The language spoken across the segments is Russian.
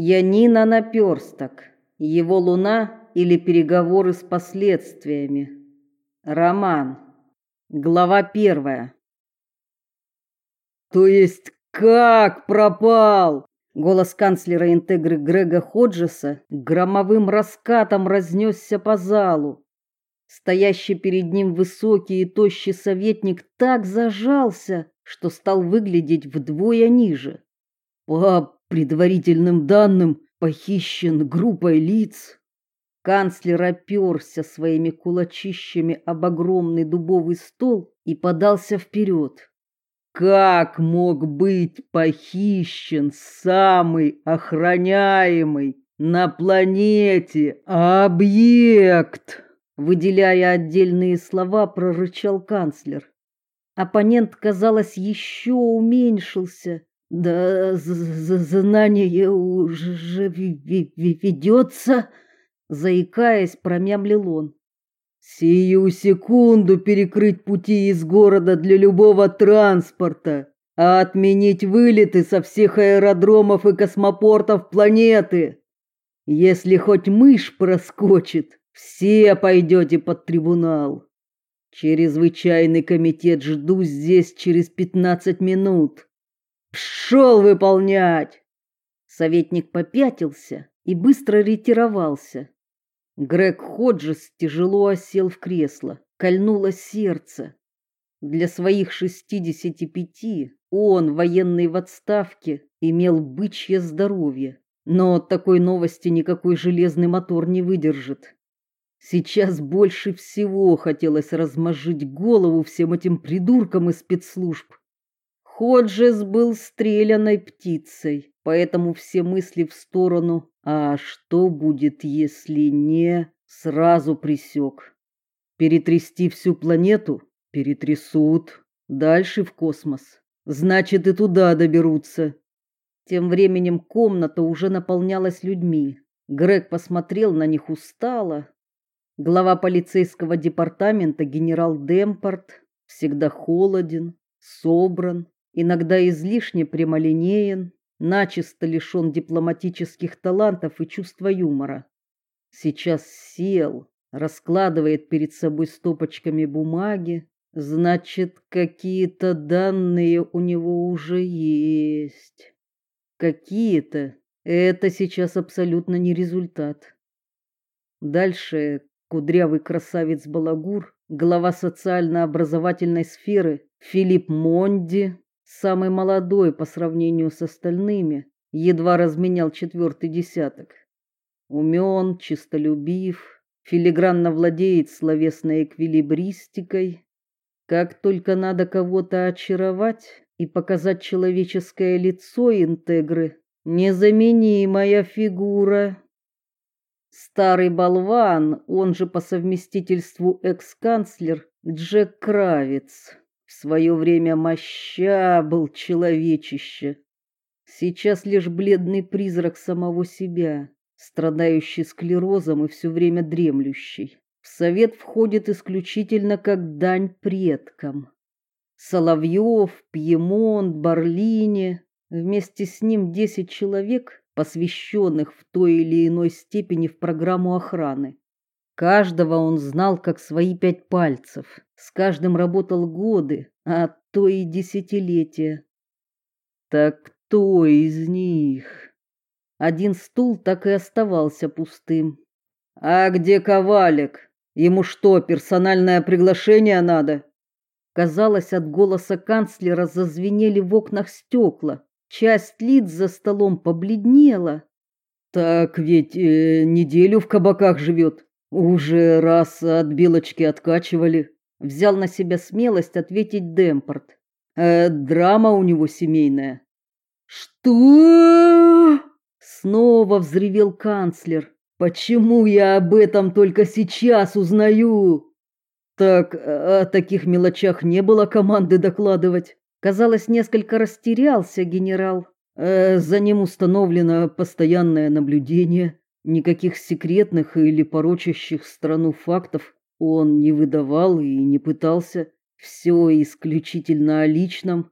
Янина наперсток. Его луна или переговоры с последствиями. Роман. Глава первая. То есть как пропал? Голос канцлера Интегры Грега Ходжеса громовым раскатом разнесся по залу. Стоящий перед ним высокий и тощий советник так зажался, что стал выглядеть вдвое ниже. По предварительным данным, похищен группой лиц. Канцлер оперся своими кулачищами об огромный дубовый стол и подался вперед. Как мог быть похищен самый охраняемый на планете объект? Выделяя отдельные слова, прорычал канцлер. Оппонент, казалось, еще уменьшился. Да знание уже ведется, заикаясь, промямлил он. Сию секунду перекрыть пути из города для любого транспорта, а отменить вылеты со всех аэродромов и космопортов планеты. Если хоть мышь проскочит, все пойдете под трибунал. Чрезвычайный комитет жду здесь через пятнадцать минут. Пшел выполнять. Советник попятился и быстро ретировался. Грег Ходжес тяжело осел в кресло, кольнуло сердце. Для своих шестидесяти пяти он, военный в отставке, имел бычье здоровье, но от такой новости никакой железный мотор не выдержит. Сейчас больше всего хотелось размозжить голову всем этим придуркам из спецслужб. Ходжес был стреляной птицей, поэтому все мысли в сторону «а что будет, если не...» сразу присек. Перетрясти всю планету? Перетрясут. Дальше в космос. Значит, и туда доберутся. Тем временем комната уже наполнялась людьми. Грег посмотрел на них устало, Глава полицейского департамента генерал Демпорт всегда холоден, собран, иногда излишне прямолинеен, начисто лишен дипломатических талантов и чувства юмора. Сейчас сел, раскладывает перед собой стопочками бумаги, значит, какие-то данные у него уже есть. Какие-то. Это сейчас абсолютно не результат. Дальше кудрявый красавец Балагур, глава социально-образовательной сферы Филипп Монди, самый молодой по сравнению с остальными, едва разменял четвертый десяток. Умен, чистолюбив, филигранно владеет словесной эквилибристикой. Как только надо кого-то очаровать и показать человеческое лицо интегры, незаменимая фигура. Старый болван, он же по совместительству экс-канцлер Джек Кравиц, в свое время моща был человечище. Сейчас лишь бледный призрак самого себя, страдающий склерозом и все время дремлющий. В совет входит исключительно как дань предкам. Соловьев, Пьемонт, Барлини, вместе с ним десять человек посвященных в той или иной степени в программу охраны. Каждого он знал как свои пять пальцев. С каждым работал годы, а то и десятилетия. Так кто из них? Один стул так и оставался пустым. А где Ковалик? Ему что, персональное приглашение надо? Казалось, от голоса канцлера зазвенели в окнах стекла. Часть лиц за столом побледнела. Так ведь э, неделю в кабаках живет. Уже раз от белочки откачивали. Взял на себя смелость ответить Демпорт. Э, драма у него семейная. Что? Снова взревел канцлер. Почему я об этом только сейчас узнаю? Так о таких мелочах не было команды докладывать. Казалось, несколько растерялся генерал. Э, за ним установлено постоянное наблюдение. Никаких секретных или порочащих страну фактов он не выдавал и не пытался. Все исключительно о личном.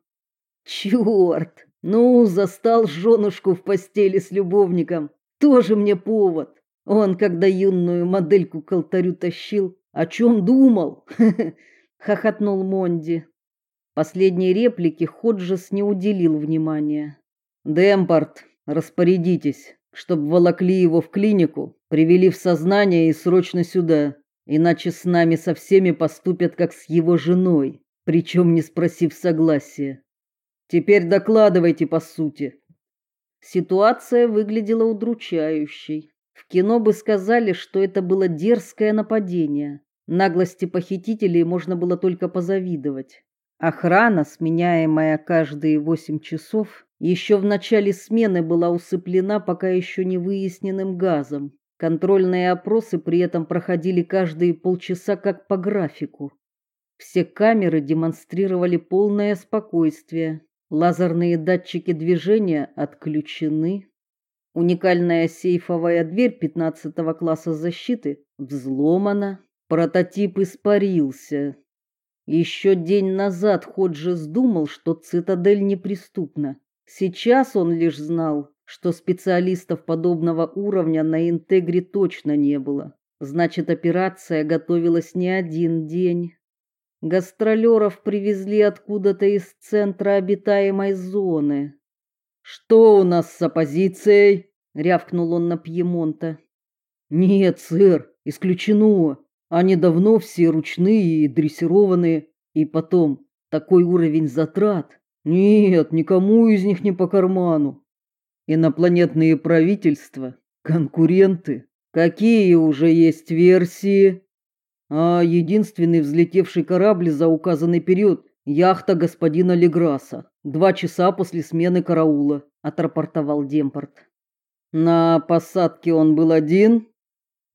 Черт! Ну, застал женушку в постели с любовником. Тоже мне повод. Он, когда юную модельку к алтарю тащил, о чем думал? хохотнул Монди. Последние реплики Ходжес не уделил внимания. Демпорт, распорядитесь, чтобы волокли его в клинику, привели в сознание и срочно сюда, иначе с нами со всеми поступят как с его женой, причем не спросив согласия. Теперь докладывайте по сути. Ситуация выглядела удручающей. В кино бы сказали, что это было дерзкое нападение. Наглости похитителей можно было только позавидовать. Охрана, сменяемая каждые восемь часов, еще в начале смены была усыплена пока еще не выясненным газом. Контрольные опросы при этом проходили каждые полчаса как по графику. Все камеры демонстрировали полное спокойствие. Лазерные датчики движения отключены. Уникальная сейфовая дверь 15 класса защиты взломана. Прототип испарился. Еще день назад Ходжес думал, что цитадель неприступна. Сейчас он лишь знал, что специалистов подобного уровня на Интегре точно не было. Значит, операция готовилась не один день. Гастролеров привезли откуда-то из центра обитаемой зоны. Что у нас с оппозицией? рявкнул он на Пьемонта. Нет, сэр, исключено. Они давно все ручные и дрессированные, и потом такой уровень затрат. Нет, никому из них не по карману. Инопланетные правительства, конкуренты. Какие уже есть версии? а единственный взлетевший корабль за указанный период яхта господина Леграса. Два часа после смены караула, отрапортовал Демпорт. На посадке он был один?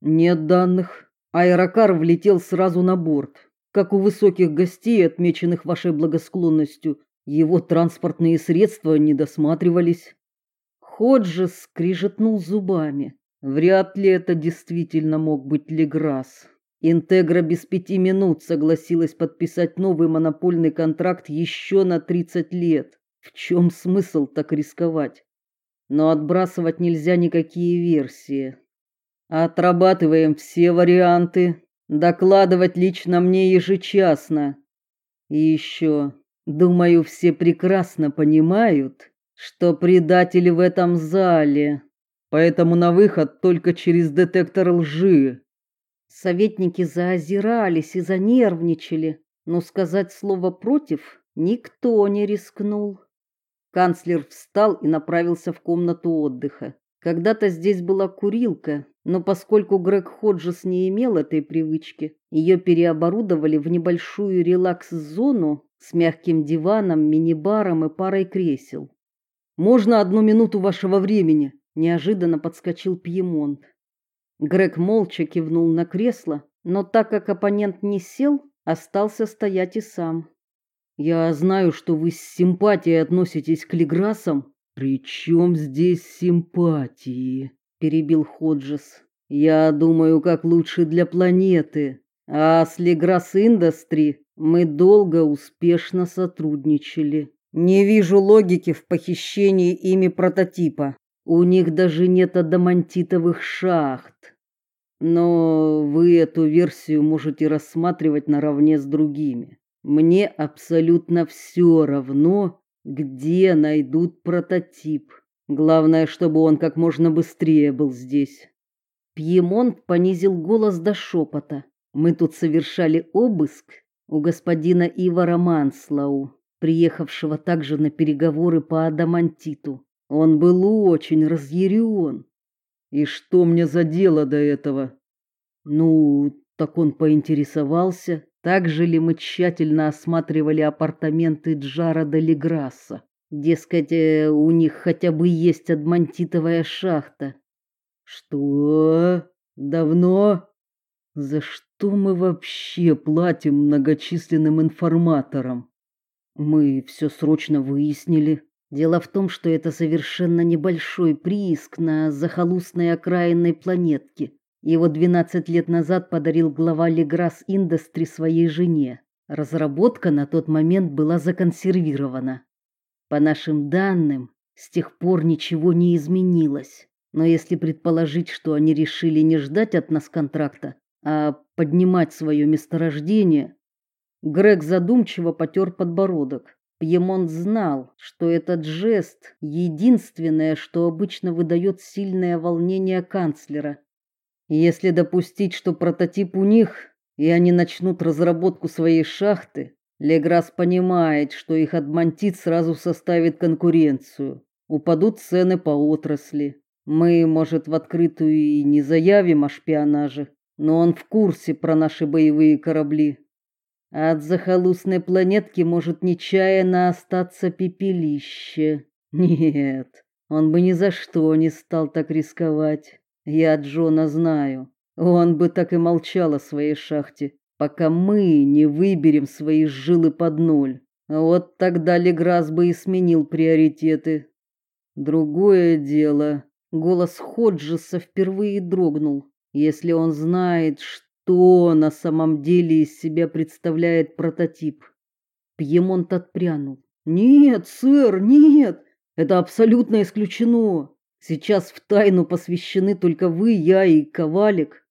Нет данных. Аэрокар влетел сразу на борт. Как у высоких гостей, отмеченных вашей благосклонностью, его транспортные средства не досматривались. Ходжес скрижетнул зубами. Вряд ли это действительно мог быть Леграс. Интегра без пяти минут согласилась подписать новый монопольный контракт еще на 30 лет. В чем смысл так рисковать? Но отбрасывать нельзя никакие версии. Отрабатываем все варианты. Докладывать лично мне ежечасно. И еще, думаю, все прекрасно понимают, что предатель в этом зале. Поэтому на выход только через детектор лжи. Советники заозирались и занервничали, но сказать слово против никто не рискнул. Канцлер встал и направился в комнату отдыха. Когда-то здесь была курилка, но поскольку Грег Ходжес не имел этой привычки, ее переоборудовали в небольшую релакс-зону с мягким диваном, мини-баром и парой кресел. Можно одну минуту вашего времени? неожиданно подскочил Пьемонт. Грег молча кивнул на кресло, но так как оппонент не сел, остался стоять и сам. Я знаю, что вы с симпатией относитесь к Леграсам. Причем здесь симпатии? перебил Ходжес. Я думаю, как лучше для планеты. А с Леграс Индастри мы долго успешно сотрудничали. Не вижу логики в похищении ими прототипа. У них даже нет адамантитовых шахт. Но вы эту версию можете рассматривать наравне с другими. Мне абсолютно все равно, где найдут прототип. Главное, чтобы он как можно быстрее был здесь. Пьемонт понизил голос до шепота. Мы тут совершали обыск у господина Ивара Манслау, приехавшего также на переговоры по адамантиту. Он был очень разъярен. И что мне за дело до этого? Ну, так он поинтересовался, так же ли мы тщательно осматривали апартаменты Джара де Леграсса. Дескать, э, у них хотя бы есть адмантитовая шахта. Что? Давно? За что мы вообще платим многочисленным информаторам? Мы все срочно выяснили. Дело в том, что это совершенно небольшой прииск на захолустной окраинной планетке. Его 12 лет назад подарил глава Леграс Индастри своей жене. Разработка на тот момент была законсервирована. По нашим данным, с тех пор ничего не изменилось. Но если предположить, что они решили не ждать от нас контракта, а поднимать свое месторождение, Грег задумчиво потер подбородок. Пьемонт знал, что этот жест единственное, что обычно выдает сильное волнение канцлера. Если допустить, что прототип у них, и они начнут разработку своей шахты, Леграс понимает, что их адмантит сразу составит конкуренцию. Упадут цены по отрасли. Мы, может, в открытую и не заявим о шпионаже, но он в курсе про наши боевые корабли. От захолустной планетки может нечаянно остаться пепелище. Нет, он бы ни за что не стал так рисковать. Я Джона знаю. Он бы так и молчал о своей шахте, пока мы не выберем свои жилы под ноль. Вот тогда Леграс бы и сменил приоритеты. Другое дело. Голос Ходжеса впервые дрогнул. Если он знает, что что на самом деле из себя представляет прототип. Пьемонт отпрянул. Нет, сэр, нет. Это абсолютно исключено. Сейчас в тайну посвящены только вы, я и Ковалик.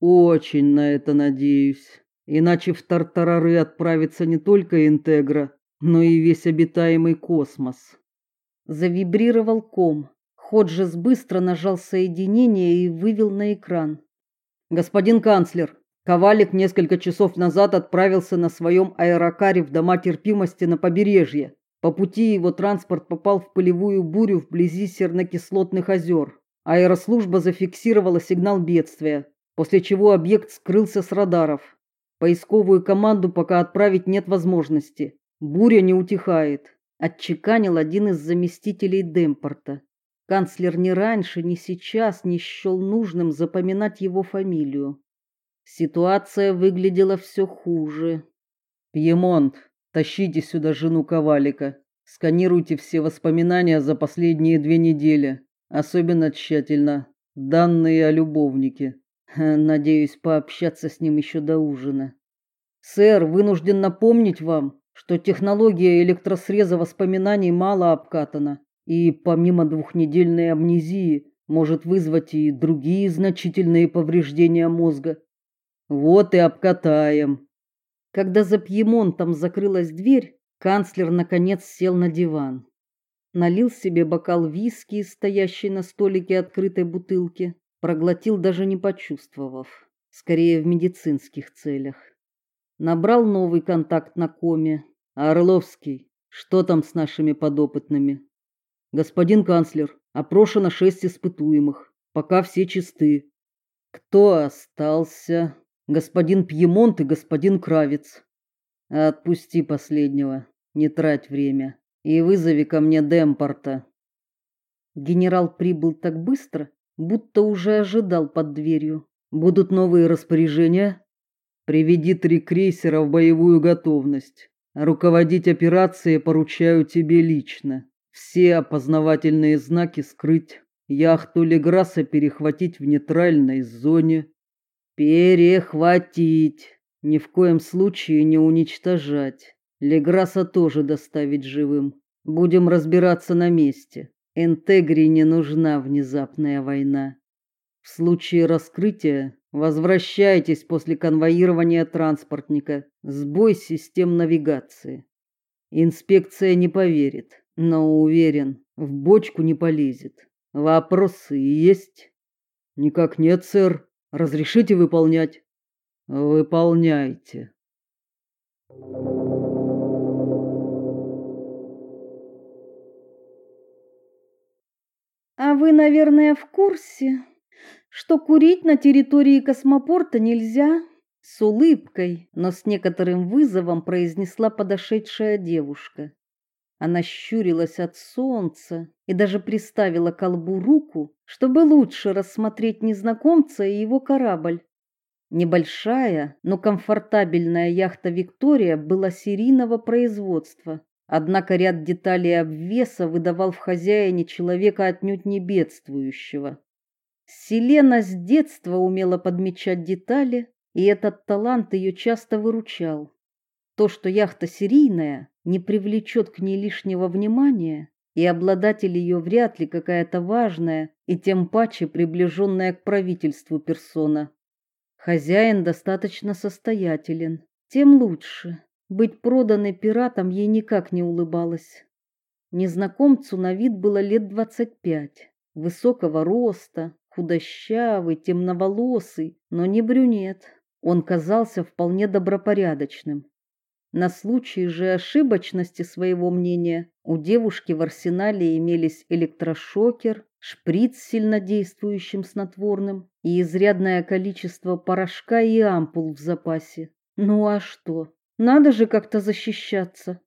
Очень на это надеюсь. Иначе в тартарары отправится не только Интегра, но и весь обитаемый космос. Завибрировал ком. Ходжес быстро нажал соединение и вывел на экран. Господин канцлер, Ковалик несколько часов назад отправился на своем аэрокаре в дома терпимости на побережье. По пути его транспорт попал в пылевую бурю вблизи сернокислотных озер. Аэрослужба зафиксировала сигнал бедствия, после чего объект скрылся с радаров. Поисковую команду пока отправить нет возможности. Буря не утихает, отчеканил один из заместителей Демпорта. Канцлер ни раньше, ни сейчас не счел нужным запоминать его фамилию. Ситуация выглядела все хуже. Пьемонт, тащите сюда жену Ковалика. Сканируйте все воспоминания за последние две недели, особенно тщательно данные о любовнике. Надеюсь пообщаться с ним еще до ужина. Сэр, вынужден напомнить вам, что технология электросреза воспоминаний мало обкатана и помимо двухнедельной амнезии может вызвать и другие значительные повреждения мозга. Вот и обкатаем. Когда за Пьемонтом закрылась дверь, канцлер наконец сел на диван. Налил себе бокал виски, стоящий на столике открытой бутылки, проглотил даже не почувствовав, скорее в медицинских целях. Набрал новый контакт на коме. Орловский, что там с нашими подопытными? Господин канцлер, опрошено шесть испытуемых. Пока все чисты. Кто остался? Господин Пьемонт и господин Кравец. Отпусти последнего, не трать время, и вызови ко мне Демпорта. Генерал прибыл так быстро, будто уже ожидал под дверью. Будут новые распоряжения? Приведи три крейсера в боевую готовность. Руководить операцией поручаю тебе лично. Все опознавательные знаки скрыть, яхту Леграса перехватить в нейтральной зоне. Перехватить, ни в коем случае не уничтожать. Леграса тоже доставить живым. Будем разбираться на месте. Интегри не нужна внезапная война. В случае раскрытия возвращайтесь после конвоирования транспортника. Сбой систем навигации. Инспекция не поверит но уверен, в бочку не полезет. Вопросы есть? Никак нет, сэр. Разрешите выполнять? Выполняйте. А вы, наверное, в курсе, что курить на территории космопорта нельзя? С улыбкой, но с некоторым вызовом произнесла подошедшая девушка. Она щурилась от солнца и даже приставила к колбу руку, чтобы лучше рассмотреть незнакомца и его корабль. Небольшая, но комфортабельная яхта Виктория была серийного производства. Однако ряд деталей обвеса выдавал в хозяине человека отнюдь не бедствующего. Селена с детства умела подмечать детали, и этот талант ее часто выручал. То, что яхта серийная, не привлечет к ней лишнего внимания, и обладатель ее вряд ли какая-то важная и тем паче приближенная к правительству персона. Хозяин достаточно состоятелен, тем лучше. Быть проданной пиратом ей никак не улыбалось. Незнакомцу на вид было лет двадцать пять, высокого роста, худощавый, темноволосый, но не брюнет. Он казался вполне добропорядочным. На случай же ошибочности своего мнения у девушки в арсенале имелись электрошокер, шприц с сильнодействующим снотворным и изрядное количество порошка и ампул в запасе. Ну а что? Надо же как-то защищаться.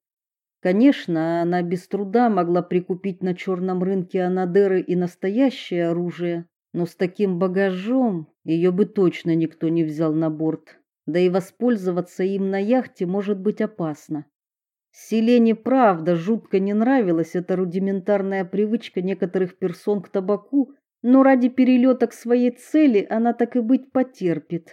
Конечно, она без труда могла прикупить на черном рынке анадыры и настоящее оружие, но с таким багажом ее бы точно никто не взял на борт да и воспользоваться им на яхте может быть опасно. Селене правда жутко не нравилась эта рудиментарная привычка некоторых персон к табаку, но ради перелета к своей цели она так и быть потерпит.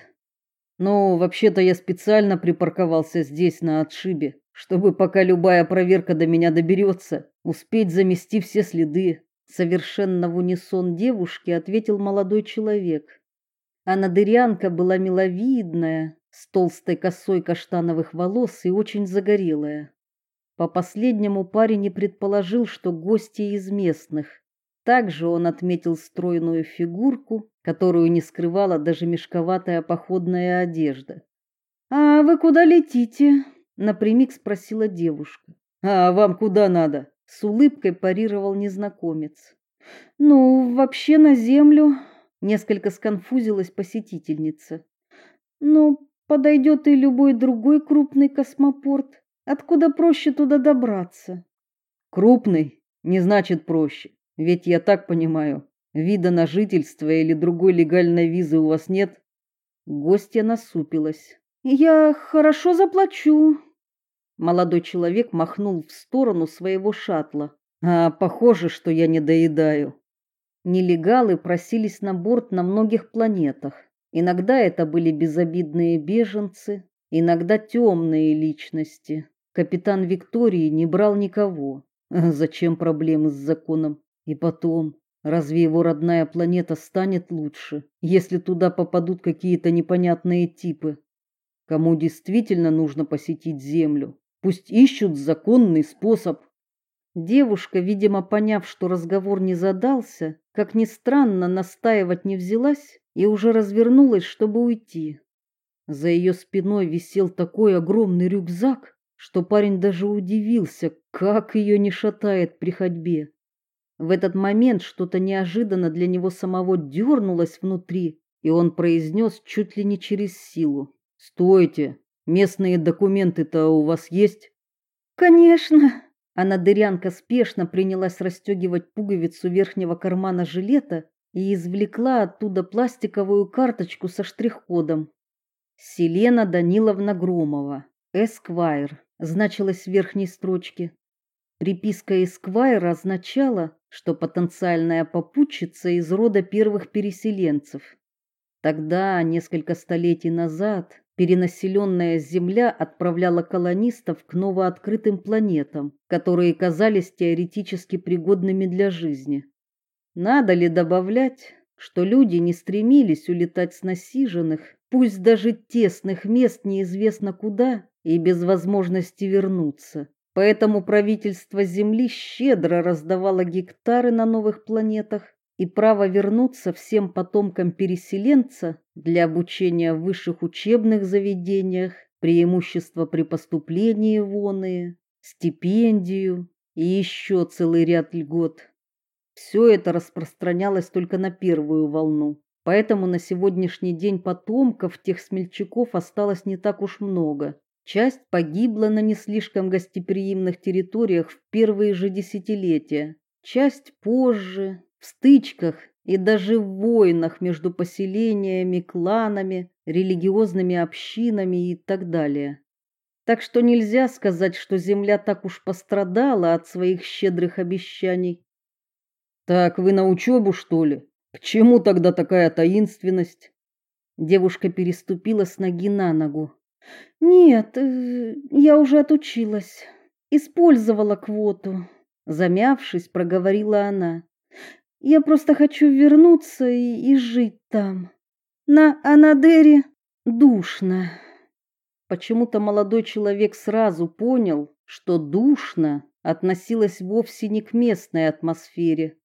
Но вообще-то я специально припарковался здесь на отшибе, чтобы пока любая проверка до меня доберется, успеть замести все следы. Совершенно в унисон девушке ответил молодой человек. А надырянка была миловидная, с толстой косой каштановых волос и очень загорелая. По последнему парень не предположил, что гости из местных. Также он отметил стройную фигурку, которую не скрывала даже мешковатая походная одежда. «А вы куда летите?» — напрямик спросила девушка. «А вам куда надо?» — с улыбкой парировал незнакомец. «Ну, вообще на землю», — несколько сконфузилась посетительница. «Ну, подойдет и любой другой крупный космопорт. Откуда проще туда добраться? Крупный не значит проще. Ведь я так понимаю, вида на жительство или другой легальной визы у вас нет? Гостья насупилась. Я хорошо заплачу. Молодой человек махнул в сторону своего шаттла. А похоже, что я не доедаю. Нелегалы просились на борт на многих планетах. Иногда это были безобидные беженцы, иногда темные личности. Капитан Виктории не брал никого. Зачем проблемы с законом? И потом, разве его родная планета станет лучше, если туда попадут какие-то непонятные типы? Кому действительно нужно посетить Землю? Пусть ищут законный способ. Девушка, видимо, поняв, что разговор не задался, как ни странно, настаивать не взялась и уже развернулась, чтобы уйти. За ее спиной висел такой огромный рюкзак, что парень даже удивился, как ее не шатает при ходьбе. В этот момент что-то неожиданно для него самого дернулось внутри, и он произнес чуть ли не через силу: "Стойте, местные документы-то у вас есть?" "Конечно", она дырянка спешно принялась расстегивать пуговицу верхнего кармана жилета и извлекла оттуда пластиковую карточку со штрих-кодом. Селена Даниловна Громова, Эсквайр, значилось в верхней строчке. Приписка Эсквайр означала, что потенциальная попутчица из рода первых переселенцев. Тогда, несколько столетий назад, перенаселенная Земля отправляла колонистов к новооткрытым планетам, которые казались теоретически пригодными для жизни. Надо ли добавлять, что люди не стремились улетать с насиженных, пусть даже тесных мест неизвестно куда и без возможности вернуться. Поэтому правительство Земли щедро раздавало гектары на новых планетах и право вернуться всем потомкам переселенца для обучения в высших учебных заведениях, преимущество при поступлении в оные, стипендию и еще целый ряд льгот. Все это распространялось только на первую волну. Поэтому на сегодняшний день потомков тех смельчаков осталось не так уж много. Часть погибла на не слишком гостеприимных территориях в первые же десятилетия, часть позже, в стычках и даже в войнах между поселениями, кланами, религиозными общинами и так далее. Так что нельзя сказать, что земля так уж пострадала от своих щедрых обещаний. Так вы на учебу, что ли? К чему тогда такая таинственность? Девушка переступила с ноги на ногу. Нет, э, я уже отучилась. Использовала квоту. Замявшись, проговорила она. Я просто хочу вернуться и, и жить там. На Анадере душно. Почему-то молодой человек сразу понял, что душно относилось вовсе не к местной атмосфере.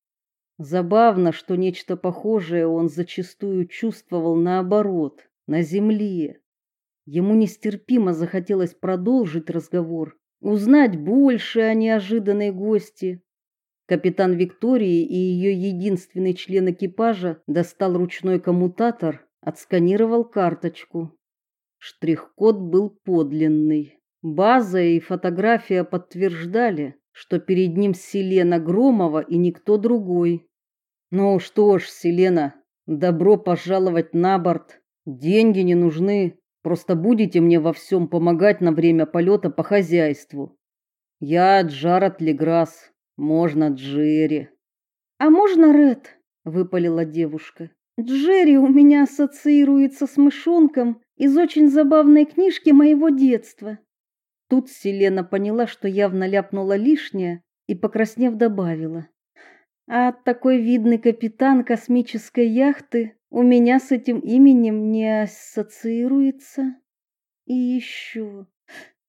Забавно, что нечто похожее он зачастую чувствовал наоборот, на земле. Ему нестерпимо захотелось продолжить разговор, узнать больше о неожиданной гости. Капитан Виктории и ее единственный член экипажа достал ручной коммутатор, отсканировал карточку. Штрих-код был подлинный. База и фотография подтверждали, что перед ним Селена Громова и никто другой. Ну что ж, Селена, добро пожаловать на борт. Деньги не нужны, просто будете мне во всем помогать на время полета по хозяйству. Я Джаред Леграсс, можно Джерри. А можно Ред? выпалила девушка. Джерри у меня ассоциируется с мышонком из очень забавной книжки моего детства. Тут Селена поняла, что явно ляпнула лишнее, и покраснев добавила: "А такой видный капитан космической яхты у меня с этим именем не ассоциируется. И еще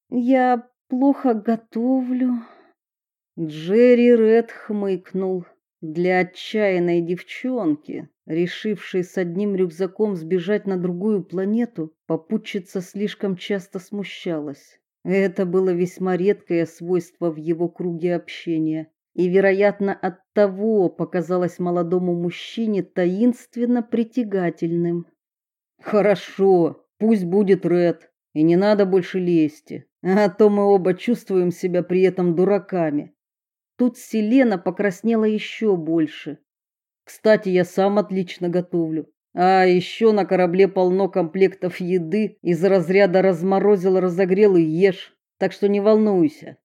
я плохо готовлю". Джерри Ред хмыкнул. Для отчаянной девчонки, решившей с одним рюкзаком сбежать на другую планету, попутчица слишком часто смущалась. Это было весьма редкое свойство в его круге общения, и, вероятно, оттого показалось молодому мужчине таинственно притягательным. Хорошо, пусть будет Ред, и не надо больше лести, а то мы оба чувствуем себя при этом дураками. Тут Селена покраснела еще больше. Кстати, я сам отлично готовлю. А еще на корабле полно комплектов еды из разряда разморозил, разогрел и ешь. Так что не волнуйся.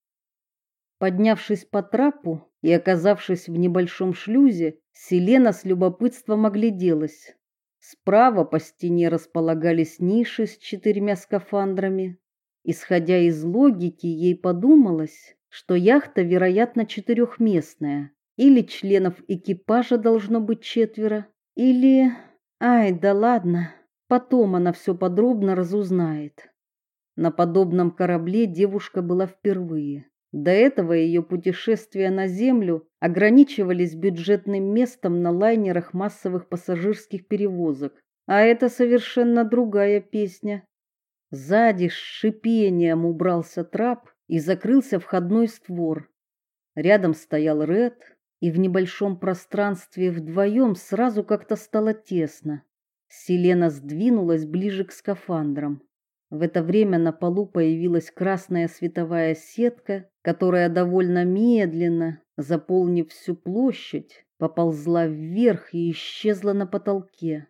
Поднявшись по трапу и оказавшись в небольшом шлюзе, Селена с любопытством огляделась. Справа по стене располагались ниши с четырьмя скафандрами. Исходя из логики, ей подумалось, что яхта, вероятно, четырехместная, или членов экипажа должно быть четверо, или... Ай, да ладно, потом она все подробно разузнает. На подобном корабле девушка была впервые. До этого ее путешествия на землю ограничивались бюджетным местом на лайнерах массовых пассажирских перевозок, а это совершенно другая песня. Сзади с шипением убрался трап, и закрылся входной створ. Рядом стоял Ред, и в небольшом пространстве вдвоем сразу как-то стало тесно. Селена сдвинулась ближе к скафандрам. В это время на полу появилась красная световая сетка, которая довольно медленно, заполнив всю площадь, поползла вверх и исчезла на потолке.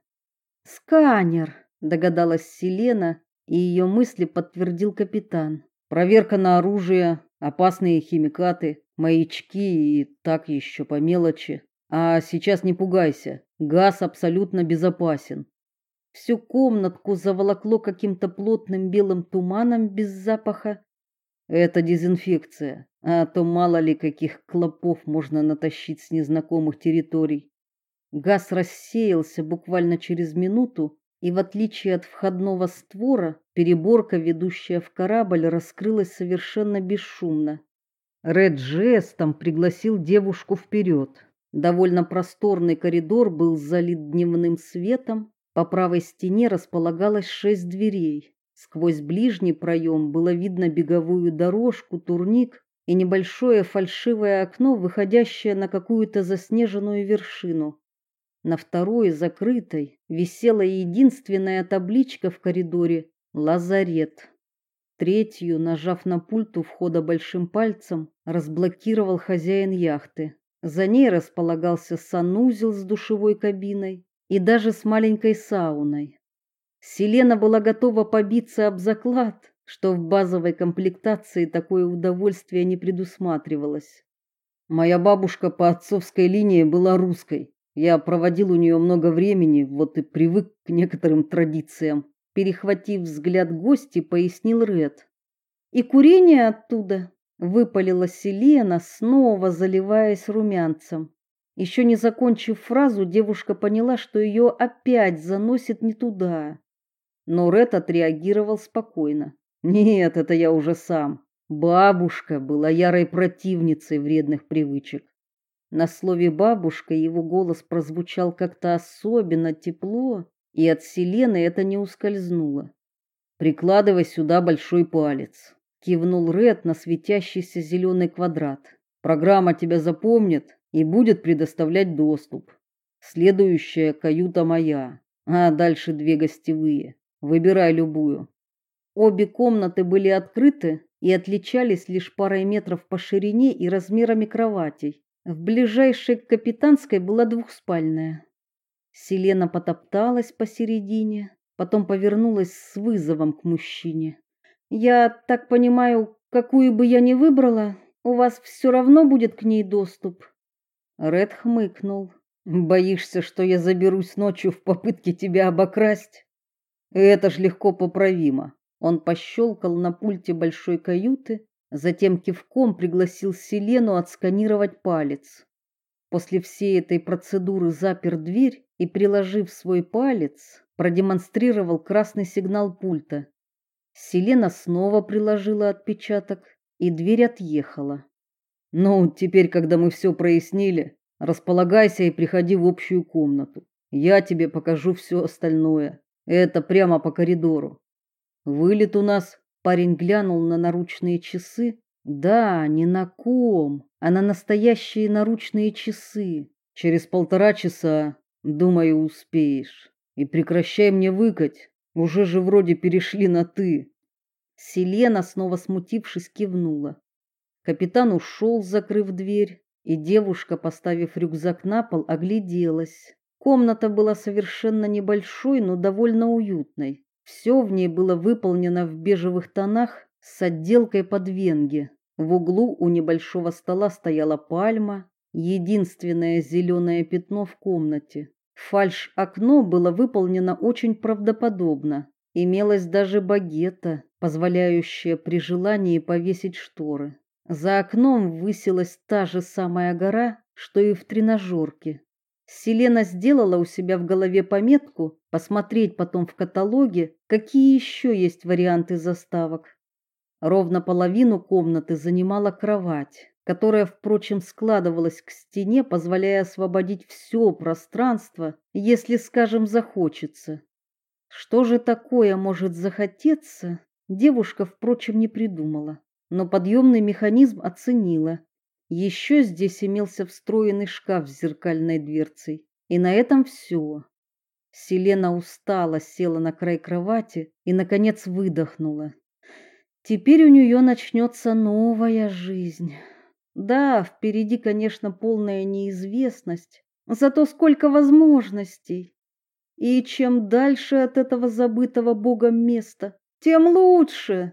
Сканер, догадалась Селена, и ее мысли подтвердил капитан. Проверка на оружие, опасные химикаты, маячки и так еще по мелочи. А сейчас не пугайся, газ абсолютно безопасен. Всю комнатку заволокло каким-то плотным белым туманом без запаха. Это дезинфекция, а то мало ли каких клопов можно натащить с незнакомых территорий. Газ рассеялся буквально через минуту, и в отличие от входного створа, переборка, ведущая в корабль, раскрылась совершенно бесшумно. Ред жестом пригласил девушку вперед. Довольно просторный коридор был залит дневным светом, по правой стене располагалось шесть дверей. Сквозь ближний проем было видно беговую дорожку, турник и небольшое фальшивое окно, выходящее на какую-то заснеженную вершину. На второй, закрытой, висела единственная табличка в коридоре «Лазарет». Третью, нажав на пульт у входа большим пальцем, разблокировал хозяин яхты. За ней располагался санузел с душевой кабиной и даже с маленькой сауной. Селена была готова побиться об заклад, что в базовой комплектации такое удовольствие не предусматривалось. Моя бабушка по отцовской линии была русской, я проводил у нее много времени, вот и привык к некоторым традициям. перехватив взгляд гости, пояснил Ред. И курение оттуда, выпалила Селена, снова заливаясь румянцем. Еще не закончив фразу, девушка поняла, что ее опять заносит не туда. Но Ред отреагировал спокойно. Нет, это я уже сам. Бабушка была ярой противницей вредных привычек. На слове бабушка его голос прозвучал как-то особенно тепло, и от Селены это не ускользнуло. Прикладывай сюда большой палец, кивнул Ред на светящийся зеленый квадрат. Программа тебя запомнит и будет предоставлять доступ. Следующая каюта моя, а дальше две гостевые. Выбирай любую. Обе комнаты были открыты и отличались лишь парой метров по ширине и размерами кроватей. В ближайшей к капитанской была двухспальная. Селена потопталась посередине, потом повернулась с вызовом к мужчине. Я так понимаю, какую бы я ни выбрала, у вас все равно будет к ней доступ. Ред хмыкнул. Боишься, что я заберусь ночью в попытке тебя обокрасть? Это ж легко поправимо. Он пощелкал на пульте большой каюты, затем кивком пригласил Селену отсканировать палец. После всей этой процедуры запер дверь и, приложив свой палец, продемонстрировал красный сигнал пульта. Селена снова приложила отпечаток, и дверь отъехала. Ну, теперь, когда мы все прояснили, располагайся и приходи в общую комнату. Я тебе покажу все остальное. Это прямо по коридору. Вылет у нас. Парень глянул на наручные часы. Да, не на ком, а на настоящие наручные часы. Через полтора часа, думаю, успеешь. И прекращай мне выкать. Уже же вроде перешли на ты. Селена, снова смутившись, кивнула. Капитан ушел, закрыв дверь, и девушка, поставив рюкзак на пол, огляделась. Комната была совершенно небольшой, но довольно уютной. Все в ней было выполнено в бежевых тонах с отделкой под венги. В углу у небольшого стола стояла пальма, единственное зеленое пятно в комнате. Фальш-окно было выполнено очень правдоподобно. Имелась даже багета, позволяющая при желании повесить шторы. За окном высилась та же самая гора, что и в тренажерке. Селена сделала у себя в голове пометку посмотреть потом в каталоге, какие еще есть варианты заставок. Ровно половину комнаты занимала кровать, которая, впрочем, складывалась к стене, позволяя освободить все пространство, если, скажем, захочется. Что же такое может захотеться, девушка, впрочем, не придумала но подъемный механизм оценила. Еще здесь имелся встроенный шкаф с зеркальной дверцей. И на этом все. Селена устала, села на край кровати и, наконец, выдохнула. Теперь у нее начнется новая жизнь. Да, впереди, конечно, полная неизвестность, зато сколько возможностей. И чем дальше от этого забытого Богом места, тем лучше.